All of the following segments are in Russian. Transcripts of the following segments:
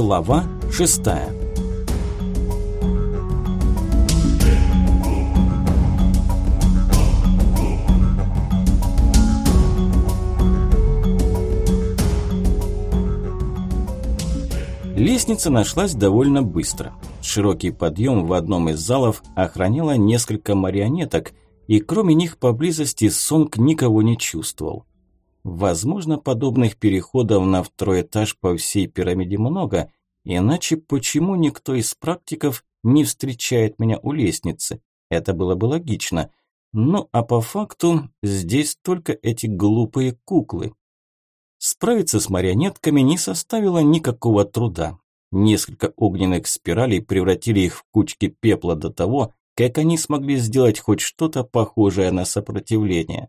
Глава шестая Лестница нашлась довольно быстро. Широкий подъем в одном из залов охраняло несколько марионеток, и кроме них поблизости Сонг никого не чувствовал. Возможно, подобных переходов на второй этаж по всей пирамиде много, иначе почему никто из практиков не встречает меня у лестницы? Это было бы логично. Ну, а по факту здесь только эти глупые куклы. Справиться с марионетками не составило никакого труда. Несколько огненных спиралей превратили их в кучки пепла до того, как они смогли сделать хоть что-то похожее на сопротивление.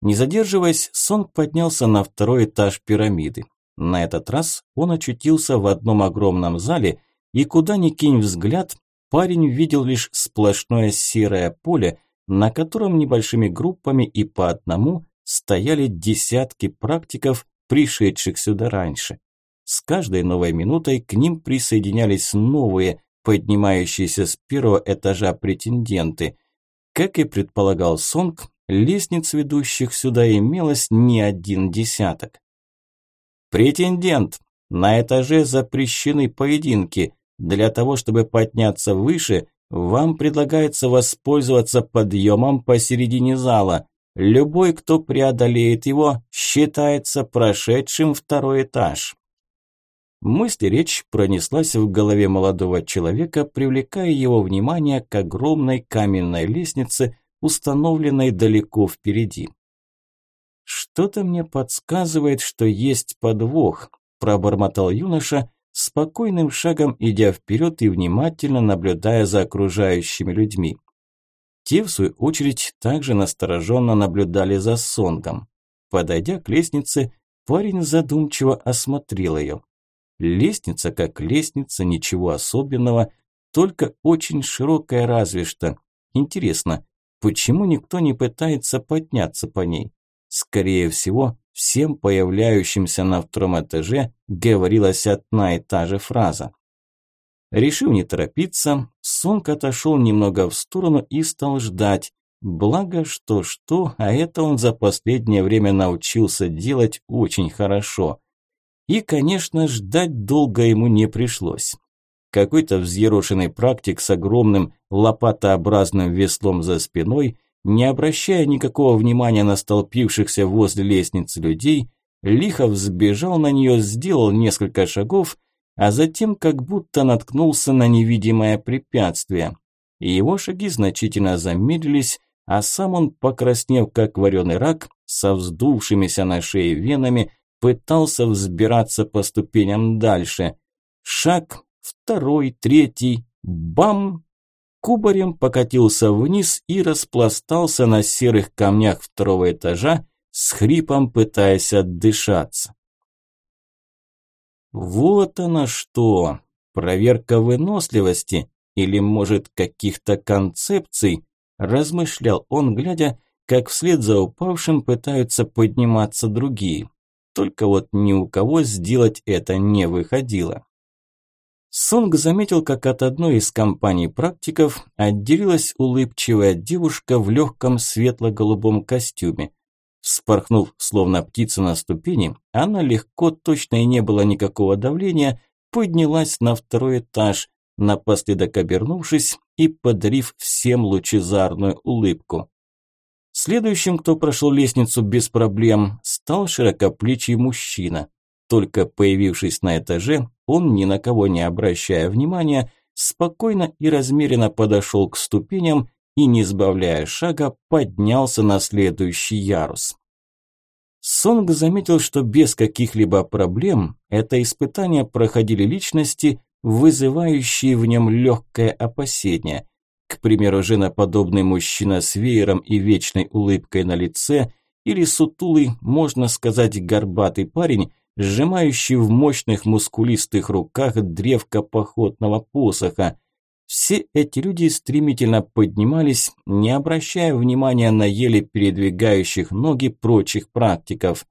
Не задерживаясь, Сонг поднялся на второй этаж пирамиды. На этот раз он очутился в одном огромном зале, и куда ни кинь взгляд, парень видел лишь сплошное серое поле, на котором небольшими группами и по одному стояли десятки практиков, пришедших сюда раньше. С каждой новой минутой к ним присоединялись новые, поднимающиеся с первого этажа претенденты. Как и предполагал Сонг, Лестниц, ведущих сюда, имелось не один десяток. «Претендент! На этаже запрещены поединки. Для того, чтобы подняться выше, вам предлагается воспользоваться подъемом посередине зала. Любой, кто преодолеет его, считается прошедшим второй этаж». Мысль речь пронеслась в голове молодого человека, привлекая его внимание к огромной каменной лестнице, установленной далеко впереди. «Что-то мне подсказывает, что есть подвох», – пробормотал юноша, спокойным шагом идя вперед и внимательно наблюдая за окружающими людьми. Те, в свою очередь, также настороженно наблюдали за Сонгом. Подойдя к лестнице, парень задумчиво осмотрел ее. Лестница как лестница, ничего особенного, только очень широкая разве что. Интересно, Почему никто не пытается подняться по ней? Скорее всего, всем появляющимся на втором этаже говорилась одна и та же фраза. Решив не торопиться, Сонг отошел немного в сторону и стал ждать. Благо, что-что, а это он за последнее время научился делать очень хорошо. И, конечно, ждать долго ему не пришлось. Какой-то взъерошенный практик с огромным лопатообразным веслом за спиной, не обращая никакого внимания на столпившихся возле лестницы людей, лихо взбежал на нее, сделал несколько шагов, а затем как будто наткнулся на невидимое препятствие. Его шаги значительно замедлились, а сам он, покраснев как вареный рак, со вздувшимися на шее венами, пытался взбираться по ступеням дальше. Шаг, второй, третий, бам! Кубарем покатился вниз и распластался на серых камнях второго этажа, с хрипом пытаясь отдышаться. Вот она что! Проверка выносливости или, может, каких-то концепций, размышлял он, глядя, как вслед за упавшим пытаются подниматься другие. Только вот ни у кого сделать это не выходило. Сонг заметил, как от одной из компаний практиков отделилась улыбчивая девушка в легком светло-голубом костюме. Вспорхнув, словно птица на ступени, она легко, точно и не было никакого давления, поднялась на второй этаж, напоследок обернувшись и подарив всем лучезарную улыбку. Следующим, кто прошел лестницу без проблем, стал широкоплечий мужчина. Только появившись на этаже, он, ни на кого не обращая внимания, спокойно и размеренно подошел к ступеням и, не сбавляя шага, поднялся на следующий ярус. Сонг заметил, что без каких-либо проблем это испытание проходили личности, вызывающие в нем легкое опасение. К примеру, женоподобный мужчина с веером и вечной улыбкой на лице или сутулый, можно сказать, горбатый парень, сжимающий в мощных мускулистых руках древко походного посоха. Все эти люди стремительно поднимались, не обращая внимания на еле передвигающих ноги прочих практиков.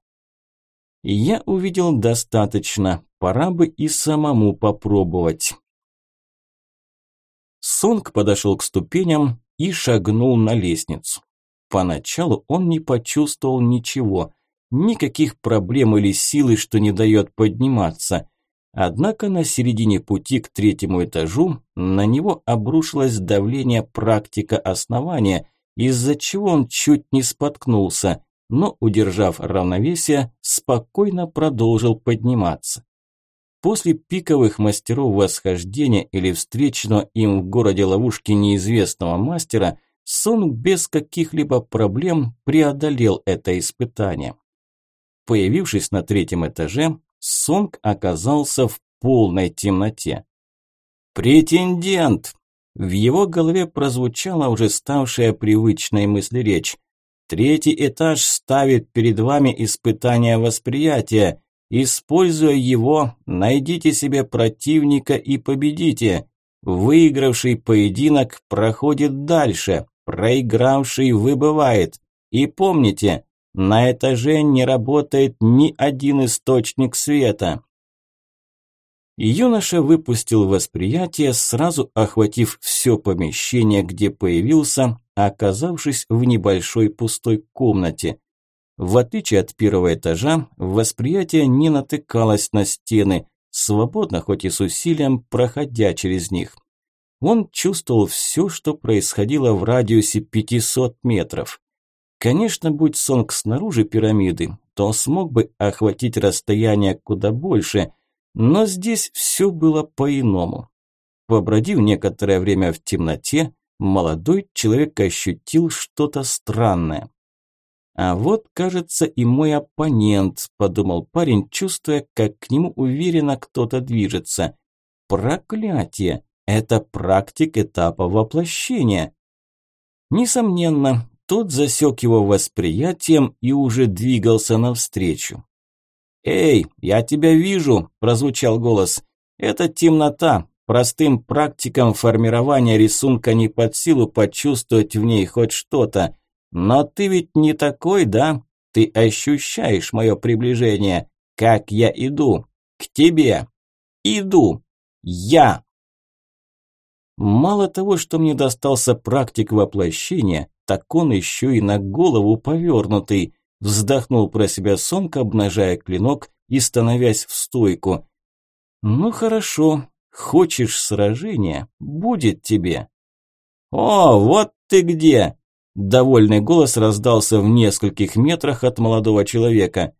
«Я увидел достаточно», Пора бы и самому попробовать. Сонг подошел к ступеням и шагнул на лестницу. Поначалу он не почувствовал ничего, никаких проблем или силы, что не дает подниматься. Однако на середине пути к третьему этажу на него обрушилось давление практика основания, из-за чего он чуть не споткнулся, но, удержав равновесие, спокойно продолжил подниматься. После пиковых мастеров восхождения или встреченного им в городе ловушки неизвестного мастера, Сон без каких-либо проблем преодолел это испытание. Появившись на третьем этаже, Сонг оказался в полной темноте. «Претендент!» В его голове прозвучала уже ставшая привычной мысли речь. «Третий этаж ставит перед вами испытание восприятия. Используя его, найдите себе противника и победите. Выигравший поединок проходит дальше, проигравший выбывает. И помните, на этаже не работает ни один источник света. Юноша выпустил восприятие, сразу охватив все помещение, где появился, оказавшись в небольшой пустой комнате. В отличие от первого этажа, восприятие не натыкалось на стены, свободно, хоть и с усилием, проходя через них. Он чувствовал все, что происходило в радиусе 500 метров. Конечно, будь Сонг снаружи пирамиды, то смог бы охватить расстояние куда больше, но здесь все было по-иному. Побродив некоторое время в темноте, молодой человек ощутил что-то странное. «А вот, кажется, и мой оппонент», – подумал парень, чувствуя, как к нему уверенно кто-то движется. «Проклятие! Это практик этапа воплощения!» Несомненно, тот засек его восприятием и уже двигался навстречу. «Эй, я тебя вижу!» – прозвучал голос. «Это темнота. Простым практикам формирования рисунка не под силу почувствовать в ней хоть что-то. Но ты ведь не такой, да? Ты ощущаешь мое приближение, как я иду. К тебе. Иду. Я. Мало того, что мне достался практик воплощения, так он еще и на голову повернутый. Вздохнул про себя Сонка, обнажая клинок и становясь в стойку. Ну хорошо, хочешь сражения, будет тебе. О, вот ты где! Довольный голос раздался в нескольких метрах от молодого человека.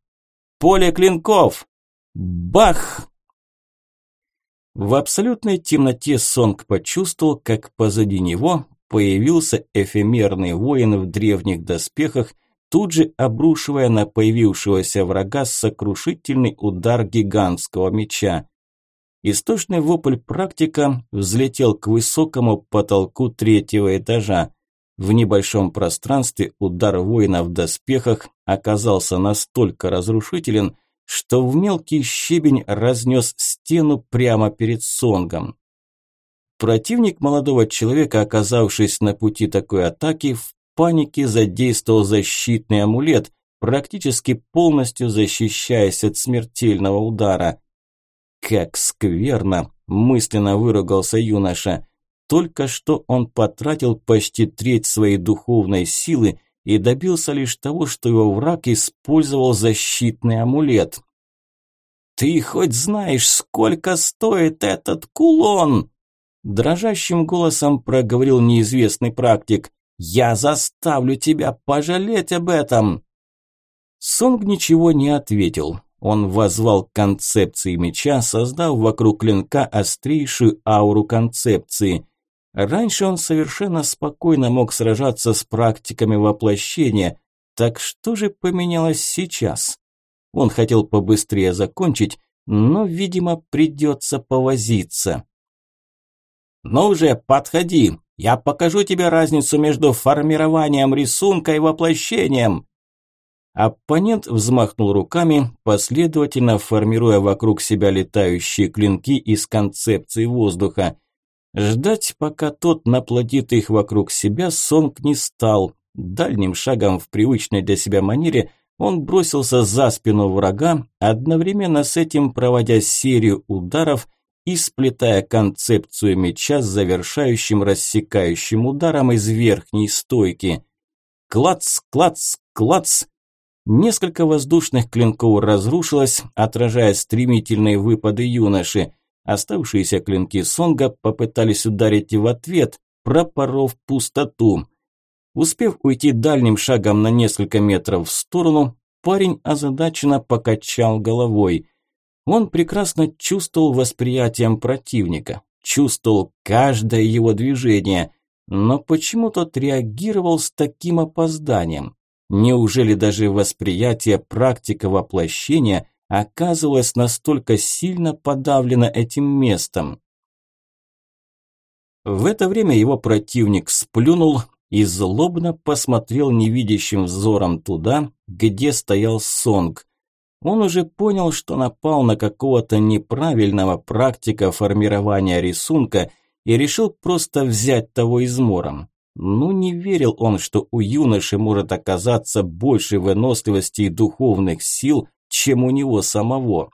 «Поле клинков!» Бах! В абсолютной темноте Сонг почувствовал, как позади него появился эфемерный воин в древних доспехах, тут же обрушивая на появившегося врага сокрушительный удар гигантского меча. Истошный вопль практика взлетел к высокому потолку третьего этажа. В небольшом пространстве удар воина в доспехах оказался настолько разрушителен, что в мелкий щебень разнес стену прямо перед Сонгом. Противник молодого человека, оказавшись на пути такой атаки, в панике задействовал защитный амулет, практически полностью защищаясь от смертельного удара. «Как скверно!» – мысленно выругался юноша. Только что он потратил почти треть своей духовной силы и добился лишь того, что его враг использовал защитный амулет. «Ты хоть знаешь, сколько стоит этот кулон?» Дрожащим голосом проговорил неизвестный практик. «Я заставлю тебя пожалеть об этом!» Сонг ничего не ответил. Он возвал концепции меча, создав вокруг клинка острейшую ауру концепции. Раньше он совершенно спокойно мог сражаться с практиками воплощения. Так что же поменялось сейчас? Он хотел побыстрее закончить, но, видимо, придется повозиться. «Ну уже, подходи, я покажу тебе разницу между формированием рисунка и воплощением!» Оппонент взмахнул руками, последовательно формируя вокруг себя летающие клинки из концепции воздуха. Ждать, пока тот наплодит их вокруг себя, Сонг не стал. Дальним шагом в привычной для себя манере Он бросился за спину врага, одновременно с этим проводя серию ударов и сплетая концепцию меча с завершающим рассекающим ударом из верхней стойки. Клац, клац, клац! Несколько воздушных клинков разрушилось, отражая стремительные выпады юноши. Оставшиеся клинки Сонга попытались ударить в ответ, пропоров пустоту. Успев уйти дальним шагом на несколько метров в сторону, парень озадаченно покачал головой. Он прекрасно чувствовал восприятием противника, чувствовал каждое его движение, но почему тот реагировал с таким опозданием? Неужели даже восприятие практика воплощения оказывалось настолько сильно подавлено этим местом? В это время его противник сплюнул и злобно посмотрел невидящим взором туда, где стоял Сонг. Он уже понял, что напал на какого-то неправильного практика формирования рисунка и решил просто взять того измором. Ну, не верил он, что у юноши может оказаться больше выносливости и духовных сил, чем у него самого.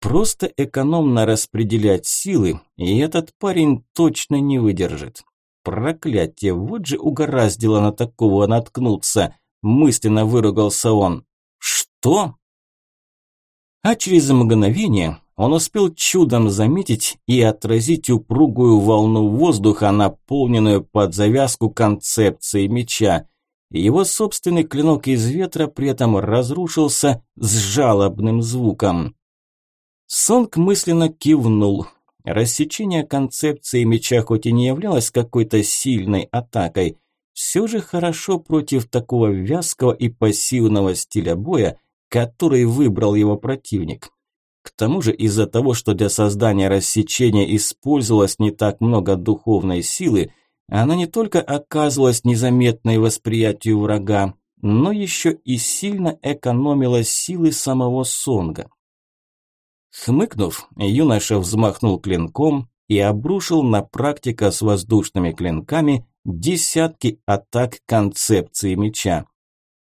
Просто экономно распределять силы, и этот парень точно не выдержит. Проклятие, вот же угораздило на такого наткнуться, мысленно выругался он. Что? А через мгновение он успел чудом заметить и отразить упругую волну воздуха, наполненную под завязку концепцией меча. Его собственный клинок из ветра при этом разрушился с жалобным звуком. Сонг мысленно кивнул. Рассечение концепции меча хоть и не являлось какой-то сильной атакой, все же хорошо против такого вязкого и пассивного стиля боя, который выбрал его противник. К тому же из-за того, что для создания рассечения использовалось не так много духовной силы, она не только оказывалась незаметной восприятию врага, но еще и сильно экономила силы самого Сонга. Хмыкнув, юноша взмахнул клинком и обрушил на практика с воздушными клинками десятки атак концепции меча.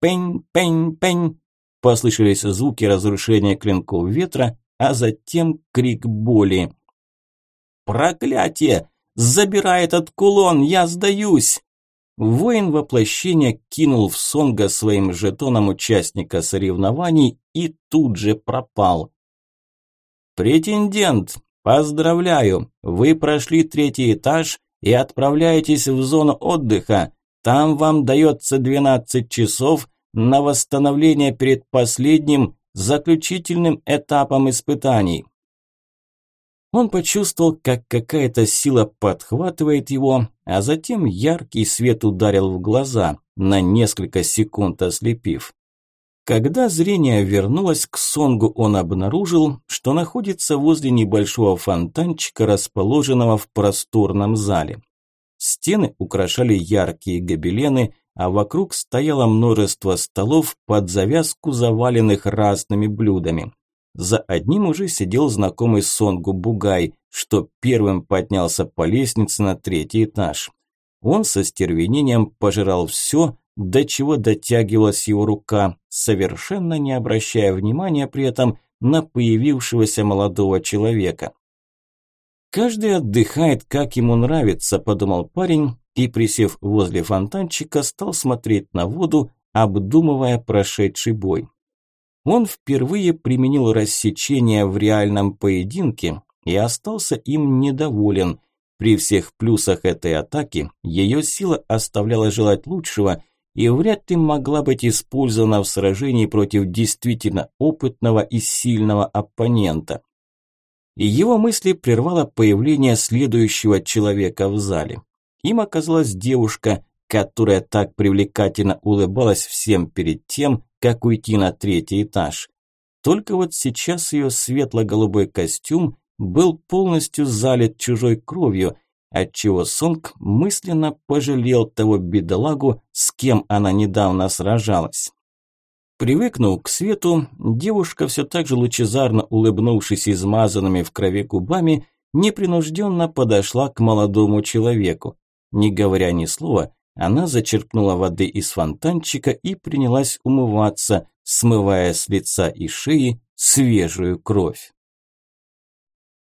Пень, пень, пень. Послышались звуки разрушения клинков ветра, а затем крик боли. «Проклятие! Забирай этот кулон, я сдаюсь!» Воин воплощения кинул в Сонга своим жетоном участника соревнований и тут же пропал. «Претендент, поздравляю! Вы прошли третий этаж и отправляетесь в зону отдыха. Там вам дается 12 часов на восстановление перед последним, заключительным этапом испытаний». Он почувствовал, как какая-то сила подхватывает его, а затем яркий свет ударил в глаза, на несколько секунд ослепив. Когда зрение вернулось к Сонгу, он обнаружил, что находится возле небольшого фонтанчика, расположенного в просторном зале. Стены украшали яркие гобелены, а вокруг стояло множество столов под завязку, заваленных разными блюдами. За одним уже сидел знакомый Сонгу Бугай, что первым поднялся по лестнице на третий этаж. Он со стервенением пожирал все, до чего дотягивалась его рука, совершенно не обращая внимания при этом на появившегося молодого человека. «Каждый отдыхает, как ему нравится», – подумал парень и, присев возле фонтанчика, стал смотреть на воду, обдумывая прошедший бой. Он впервые применил рассечение в реальном поединке и остался им недоволен. При всех плюсах этой атаки ее сила оставляла желать лучшего – и вряд ли могла быть использована в сражении против действительно опытного и сильного оппонента. И его мысли прервало появление следующего человека в зале. Им оказалась девушка, которая так привлекательно улыбалась всем перед тем, как уйти на третий этаж. Только вот сейчас ее светло-голубой костюм был полностью залит чужой кровью, отчего Сонг мысленно пожалел того бедолагу, с кем она недавно сражалась. Привыкнув к свету, девушка все так же лучезарно улыбнувшись измазанными в крови губами, непринужденно подошла к молодому человеку. Не говоря ни слова, Она зачерпнула воды из фонтанчика и принялась умываться, смывая с лица и шеи свежую кровь.